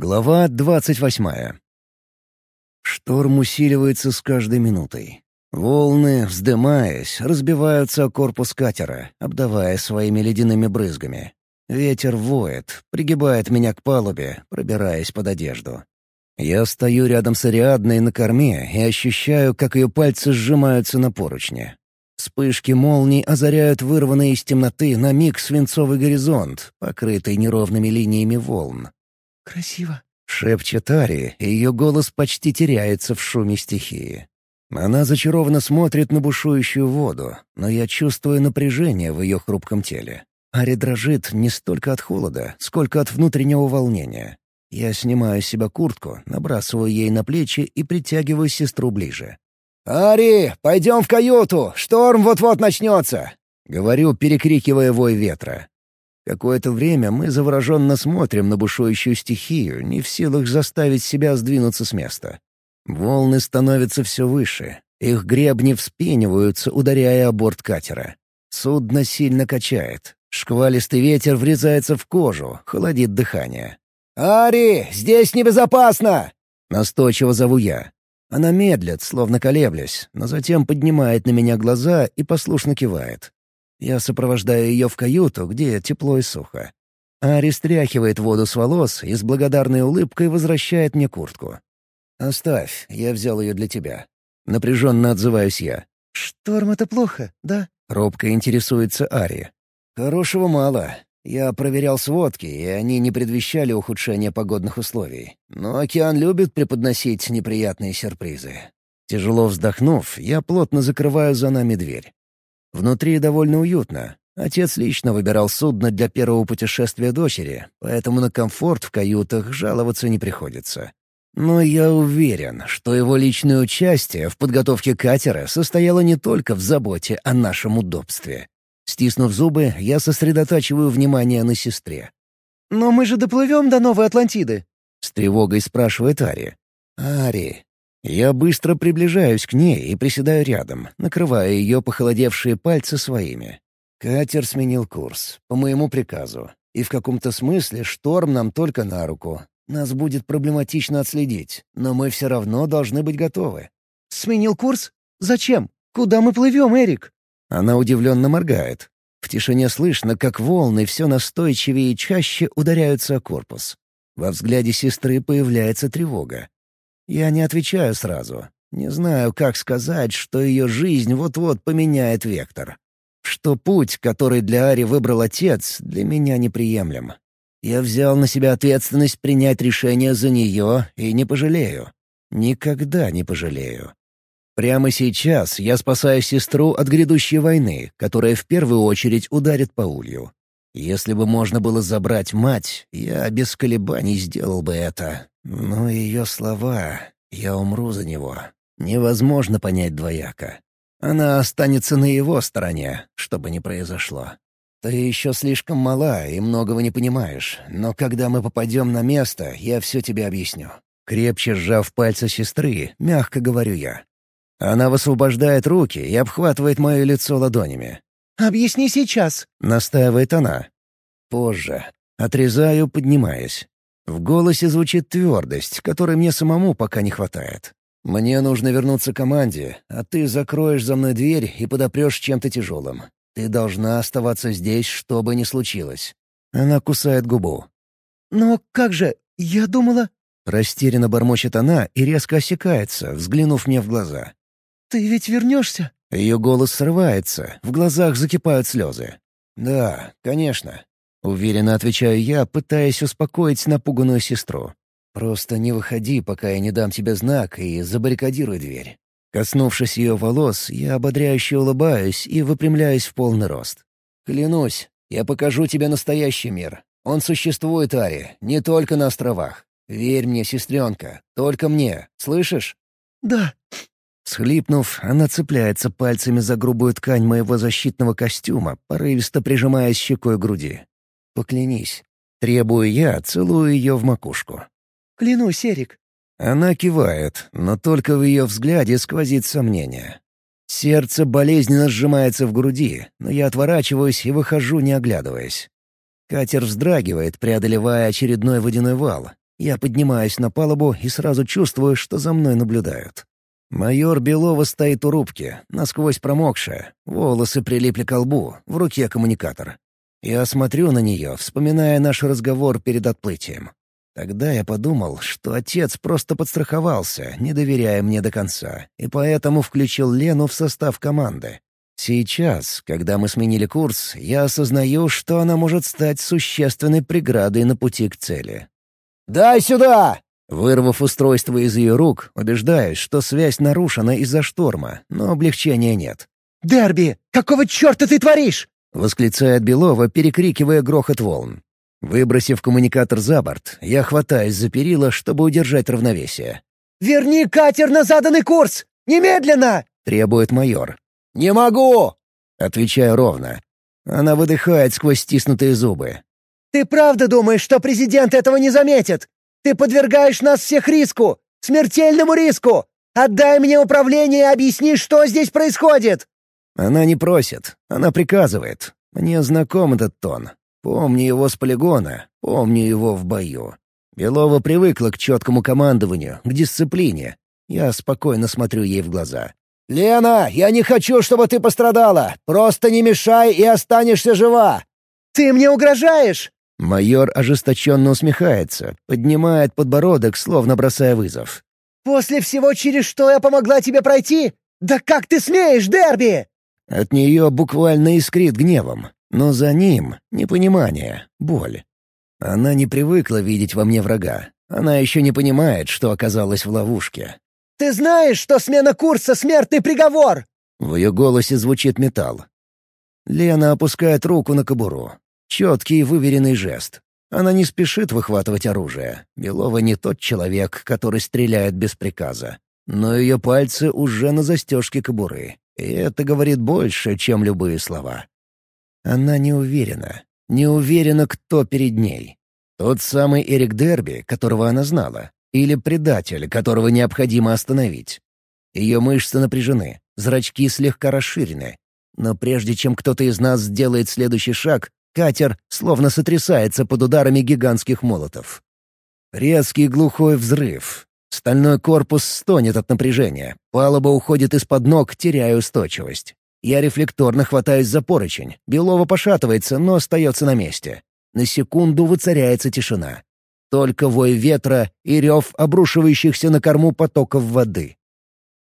Глава двадцать восьмая. Шторм усиливается с каждой минутой. Волны, вздымаясь, разбиваются о корпус катера, обдавая своими ледяными брызгами. Ветер воет, пригибает меня к палубе, пробираясь под одежду. Я стою рядом с Ариадной на корме и ощущаю, как ее пальцы сжимаются на поручне. Вспышки молний озаряют вырванный из темноты на миг свинцовый горизонт, покрытый неровными линиями волн. «Красиво», — шепчет Ари, и ее голос почти теряется в шуме стихии. Она зачарованно смотрит на бушующую воду, но я чувствую напряжение в ее хрупком теле. Ари дрожит не столько от холода, сколько от внутреннего волнения. Я снимаю с себя куртку, набрасываю ей на плечи и притягиваю сестру ближе. «Ари, пойдем в каюту! Шторм вот-вот начнется!» — говорю, перекрикивая вой ветра. Какое-то время мы завороженно смотрим на бушующую стихию, не в силах заставить себя сдвинуться с места. Волны становятся все выше. Их гребни вспениваются, ударяя о борт катера. Судно сильно качает. Шквалистый ветер врезается в кожу, холодит дыхание. «Ари, здесь небезопасно!» — настойчиво зову я. Она медлит, словно колеблясь, но затем поднимает на меня глаза и послушно кивает. Я сопровождаю ее в каюту, где тепло и сухо. Ари стряхивает воду с волос и с благодарной улыбкой возвращает мне куртку. «Оставь, я взял ее для тебя». Напряженно отзываюсь я. «Шторм — это плохо, да?» — робко интересуется Ари. «Хорошего мало. Я проверял сводки, и они не предвещали ухудшения погодных условий. Но океан любит преподносить неприятные сюрпризы. Тяжело вздохнув, я плотно закрываю за нами дверь. Внутри довольно уютно. Отец лично выбирал судно для первого путешествия дочери, поэтому на комфорт в каютах жаловаться не приходится. Но я уверен, что его личное участие в подготовке катера состояло не только в заботе о нашем удобстве. Стиснув зубы, я сосредотачиваю внимание на сестре. «Но мы же доплывем до Новой Атлантиды?» — с тревогой спрашивает Ари. «Ари, я быстро приближаюсь к ней и приседаю рядом, накрывая ее похолодевшие пальцы своими. Катер сменил курс, по моему приказу. И в каком-то смысле шторм нам только на руку. Нас будет проблематично отследить, но мы все равно должны быть готовы. «Сменил курс? Зачем? Куда мы плывем, Эрик?» Она удивленно моргает. В тишине слышно, как волны все настойчивее и чаще ударяются о корпус. Во взгляде сестры появляется тревога. Я не отвечаю сразу. Не знаю, как сказать, что ее жизнь вот-вот поменяет вектор. Что путь, который для Ари выбрал отец, для меня неприемлем. Я взял на себя ответственность принять решение за нее и не пожалею. Никогда не пожалею. Прямо сейчас я спасаю сестру от грядущей войны, которая в первую очередь ударит по улью. Если бы можно было забрать мать, я без колебаний сделал бы это. Но ее слова «я умру за него» невозможно понять двояко. Она останется на его стороне, что бы ни произошло. Ты еще слишком мала и многого не понимаешь, но когда мы попадем на место, я все тебе объясню. Крепче сжав пальцы сестры, мягко говорю я. Она высвобождает руки и обхватывает мое лицо ладонями. «Объясни сейчас», — настаивает она. Позже. Отрезаю, поднимаясь. В голосе звучит твердость, которой мне самому пока не хватает. «Мне нужно вернуться к команде, а ты закроешь за мной дверь и подопрешь чем-то тяжелым. Ты должна оставаться здесь, что бы ни случилось». Она кусает губу. «Но как же? Я думала...» Растерянно бормочет она и резко осекается, взглянув мне в глаза. «Ты ведь вернешься?» Ее голос срывается, в глазах закипают слезы. «Да, конечно. — уверенно отвечаю я, пытаясь успокоить напуганную сестру. «Просто не выходи, пока я не дам тебе знак, и забаррикадируй дверь». Коснувшись ее волос, я ободряюще улыбаюсь и выпрямляюсь в полный рост. «Клянусь, я покажу тебе настоящий мир. Он существует, Ари, не только на островах. Верь мне, сестренка, только мне, слышишь?» «Да». Схлипнув, она цепляется пальцами за грубую ткань моего защитного костюма, порывисто прижимаясь щекой к груди. Поклянись. Требую я, целую ее в макушку. «Клянусь, Эрик». Она кивает, но только в ее взгляде сквозит сомнение. Сердце болезненно сжимается в груди, но я отворачиваюсь и выхожу, не оглядываясь. Катер вздрагивает, преодолевая очередной водяной вал. Я поднимаюсь на палубу и сразу чувствую, что за мной наблюдают. Майор Белова стоит у рубки, насквозь промокшая, волосы прилипли к лбу, в руке коммуникатор. Я смотрю на нее, вспоминая наш разговор перед отплытием. Тогда я подумал, что отец просто подстраховался, не доверяя мне до конца, и поэтому включил Лену в состав команды. Сейчас, когда мы сменили курс, я осознаю, что она может стать существенной преградой на пути к цели. «Дай сюда!» Вырвав устройство из ее рук, убеждаюсь, что связь нарушена из-за шторма, но облегчения нет. «Дерби, какого черта ты творишь?» — восклицает Белова, перекрикивая грохот волн. Выбросив коммуникатор за борт, я хватаюсь за перила, чтобы удержать равновесие. «Верни катер на заданный курс! Немедленно!» — требует майор. «Не могу!» — отвечаю ровно. Она выдыхает сквозь стиснутые зубы. «Ты правда думаешь, что президент этого не заметит? Ты подвергаешь нас всех риску! Смертельному риску! Отдай мне управление и объясни, что здесь происходит!» Она не просит, она приказывает. Мне знаком этот тон. Помню его с полигона, помню его в бою. Белова привыкла к четкому командованию, к дисциплине. Я спокойно смотрю ей в глаза. «Лена, я не хочу, чтобы ты пострадала! Просто не мешай и останешься жива!» «Ты мне угрожаешь!» Майор ожесточенно усмехается, поднимает подбородок, словно бросая вызов. «После всего, через что я помогла тебе пройти? Да как ты смеешь, Дерби!» От нее буквально искрит гневом, но за ним — непонимание, боль. Она не привыкла видеть во мне врага. Она еще не понимает, что оказалась в ловушке. «Ты знаешь, что смена курса — смертный приговор!» В ее голосе звучит металл. Лена опускает руку на кобуру. Четкий выверенный жест. Она не спешит выхватывать оружие. Белова не тот человек, который стреляет без приказа. Но ее пальцы уже на застежке кобуры. И это говорит больше, чем любые слова. Она не уверена. Не уверена, кто перед ней. Тот самый Эрик Дерби, которого она знала. Или предатель, которого необходимо остановить. Ее мышцы напряжены, зрачки слегка расширены. Но прежде чем кто-то из нас сделает следующий шаг, Катер словно сотрясается под ударами гигантских молотов. Резкий глухой взрыв. Стальной корпус стонет от напряжения. Палуба уходит из-под ног, теряя устойчивость. Я рефлекторно хватаюсь за поручень. Белова пошатывается, но остается на месте. На секунду воцаряется тишина. Только вой ветра и рев обрушивающихся на корму потоков воды.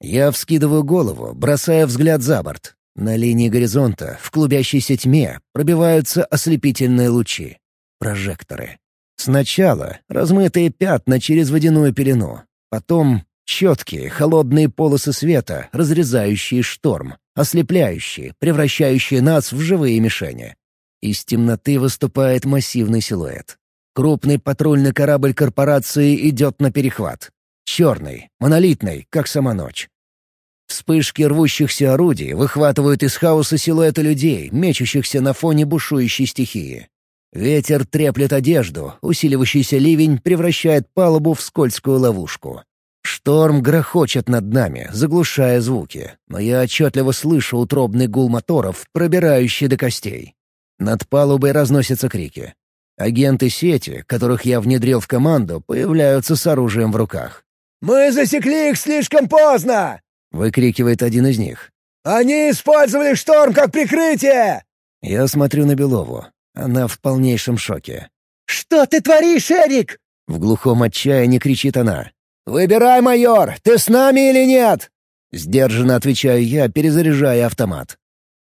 Я вскидываю голову, бросая взгляд за борт. На линии горизонта, в клубящейся тьме, пробиваются ослепительные лучи. Прожекторы. Сначала размытые пятна через водяную пелену. Потом четкие, холодные полосы света, разрезающие шторм, ослепляющие, превращающие нас в живые мишени. Из темноты выступает массивный силуэт. Крупный патрульный корабль корпорации идет на перехват. Черный, монолитный, как сама ночь. Вспышки рвущихся орудий выхватывают из хаоса силуэты людей, мечущихся на фоне бушующей стихии. Ветер треплет одежду, усиливающийся ливень превращает палубу в скользкую ловушку. Шторм грохочет над нами, заглушая звуки, но я отчетливо слышу утробный гул моторов, пробирающий до костей. Над палубой разносятся крики. Агенты сети, которых я внедрил в команду, появляются с оружием в руках. «Мы засекли их слишком поздно!» — выкрикивает один из них. «Они использовали шторм как прикрытие!» Я смотрю на Белову. Она в полнейшем шоке. «Что ты творишь, Эрик?» В глухом отчаянии кричит она. «Выбирай, майор, ты с нами или нет?» Сдержанно отвечаю я, перезаряжая автомат.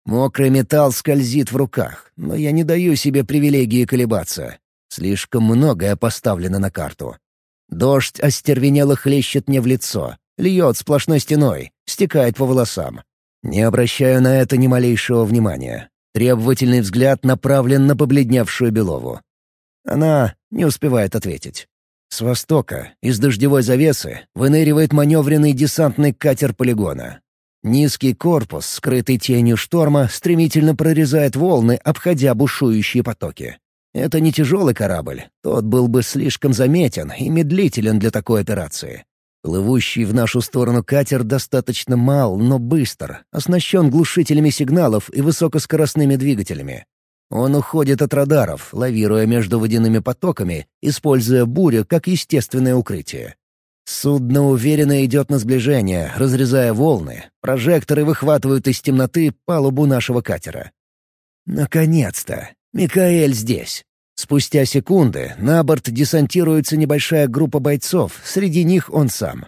Мокрый металл скользит в руках, но я не даю себе привилегии колебаться. Слишком многое поставлено на карту. Дождь остервенело хлещет мне в лицо, льет сплошной стеной, стекает по волосам. Не обращаю на это ни малейшего внимания. Требовательный взгляд направлен на побледневшую Белову. Она не успевает ответить. С востока, из дождевой завесы, выныривает маневренный десантный катер полигона. Низкий корпус, скрытый тенью шторма, стремительно прорезает волны, обходя бушующие потоки. Это не тяжелый корабль, тот был бы слишком заметен и медлителен для такой операции. Плывущий в нашу сторону катер достаточно мал, но быстр, оснащен глушителями сигналов и высокоскоростными двигателями. Он уходит от радаров, лавируя между водяными потоками, используя бурю как естественное укрытие. Судно уверенно идет на сближение, разрезая волны. Прожекторы выхватывают из темноты палубу нашего катера. Наконец-то! Микаэль здесь. Спустя секунды на борт десантируется небольшая группа бойцов, среди них он сам.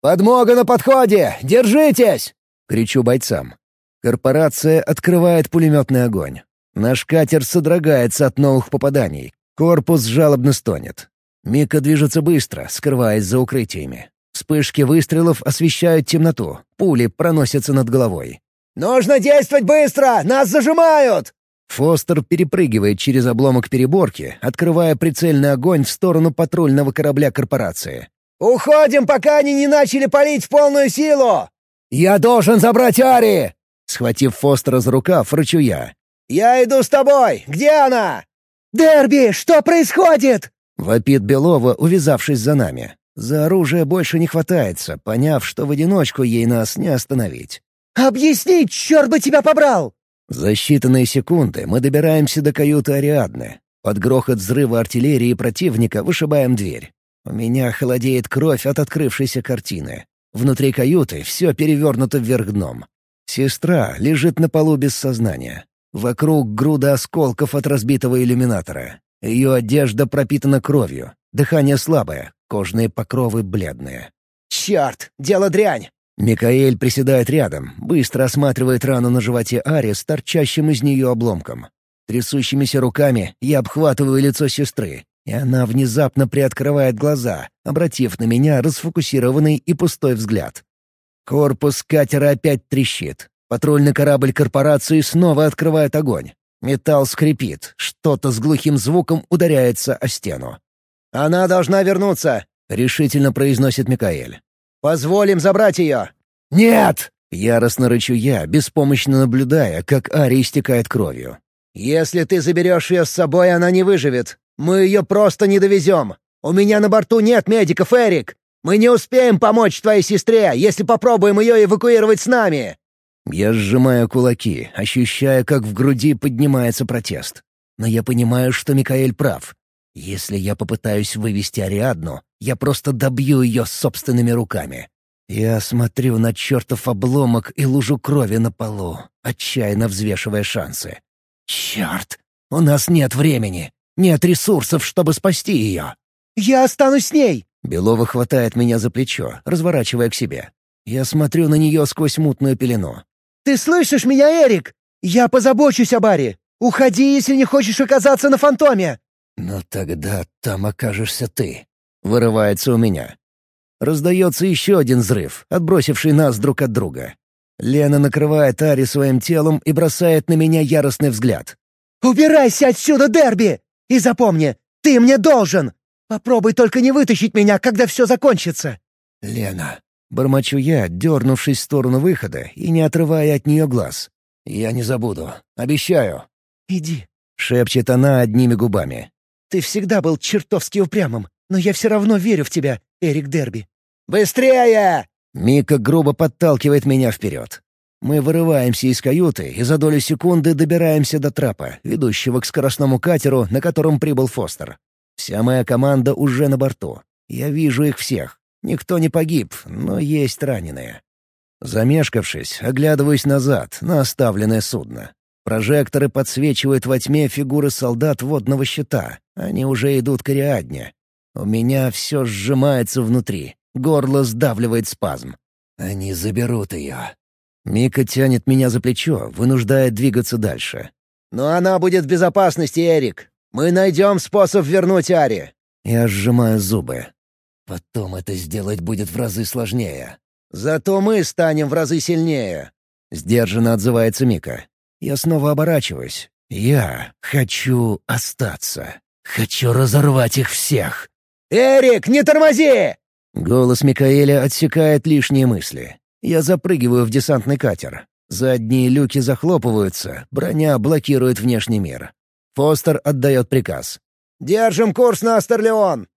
«Подмога на подходе! Держитесь!» — кричу бойцам. Корпорация открывает пулеметный огонь. Наш катер содрогается от новых попаданий. Корпус жалобно стонет. Мика движется быстро, скрываясь за укрытиями. Вспышки выстрелов освещают темноту. Пули проносятся над головой. «Нужно действовать быстро! Нас зажимают!» Фостер перепрыгивает через обломок переборки, открывая прицельный огонь в сторону патрульного корабля корпорации. «Уходим, пока они не начали палить в полную силу!» «Я должен забрать Ари!» Схватив Фостера за рукав, рычу я. «Я иду с тобой! Где она?» «Дерби, что происходит?» — вопит Белова, увязавшись за нами. За оружие больше не хватается, поняв, что в одиночку ей нас не остановить. «Объясни, черт бы тебя побрал!» За считанные секунды мы добираемся до каюты Ариадны. Под грохот взрыва артиллерии противника вышибаем дверь. У меня холодеет кровь от открывшейся картины. Внутри каюты все перевернуто вверх дном. Сестра лежит на полу без сознания. Вокруг груда осколков от разбитого иллюминатора. Ее одежда пропитана кровью, дыхание слабое, кожные покровы бледные. «Черт! Дело дрянь! Микаэль приседает рядом, быстро осматривает рану на животе Ари с торчащим из нее обломком. Трясущимися руками я обхватываю лицо сестры, и она внезапно приоткрывает глаза, обратив на меня расфокусированный и пустой взгляд. Корпус катера опять трещит. Патрульный корабль корпорации снова открывает огонь. Металл скрипит, что-то с глухим звуком ударяется о стену. «Она должна вернуться», — решительно произносит Микаэль. Позволим забрать ее!» «Нет!» — яростно рычу я, беспомощно наблюдая, как Ари истекает кровью. «Если ты заберешь ее с собой, она не выживет. Мы ее просто не довезем. У меня на борту нет медиков, Эрик. Мы не успеем помочь твоей сестре, если попробуем ее эвакуировать с нами!» Я сжимаю кулаки, ощущая, как в груди поднимается протест. Но я понимаю, что Микаэль прав. Если я попытаюсь вывести Ариадну, я просто добью ее собственными руками. Я смотрю на чертов обломок и лужу крови на полу, отчаянно взвешивая шансы. Черт! У нас нет времени! Нет ресурсов, чтобы спасти ее! «Я останусь с ней!» Белова хватает меня за плечо, разворачивая к себе. Я смотрю на нее сквозь мутную пелену. «Ты слышишь меня, Эрик? Я позабочусь о Баре. Уходи, если не хочешь оказаться на фантоме!» «Но тогда там окажешься ты», — вырывается у меня. Раздается еще один взрыв, отбросивший нас друг от друга. Лена накрывает Ари своим телом и бросает на меня яростный взгляд. «Убирайся отсюда, Дерби! И запомни, ты мне должен! Попробуй только не вытащить меня, когда все закончится!» «Лена...» — бормочу я, дернувшись в сторону выхода и не отрывая от нее глаз. «Я не забуду. Обещаю». «Иди», — шепчет она одними губами. Ты всегда был чертовски упрямым, но я все равно верю в тебя, Эрик Дерби». «Быстрее!» Мика грубо подталкивает меня вперед. Мы вырываемся из каюты и за долю секунды добираемся до трапа, ведущего к скоростному катеру, на котором прибыл Фостер. Вся моя команда уже на борту. Я вижу их всех. Никто не погиб, но есть раненые. Замешкавшись, оглядываюсь назад на оставленное судно. Прожекторы подсвечивают во тьме фигуры солдат водного щита. Они уже идут к Ариадне. У меня все сжимается внутри. Горло сдавливает спазм. Они заберут ее. Мика тянет меня за плечо, вынуждая двигаться дальше. «Но она будет в безопасности, Эрик. Мы найдем способ вернуть Ари». Я сжимаю зубы. Потом это сделать будет в разы сложнее. «Зато мы станем в разы сильнее», — сдержанно отзывается Мика. Я снова оборачиваюсь. Я хочу остаться. Хочу разорвать их всех. «Эрик, не тормози!» Голос Микаэля отсекает лишние мысли. Я запрыгиваю в десантный катер. Задние люки захлопываются, броня блокирует внешний мир. Фостер отдает приказ. «Держим курс на Астерлеон!»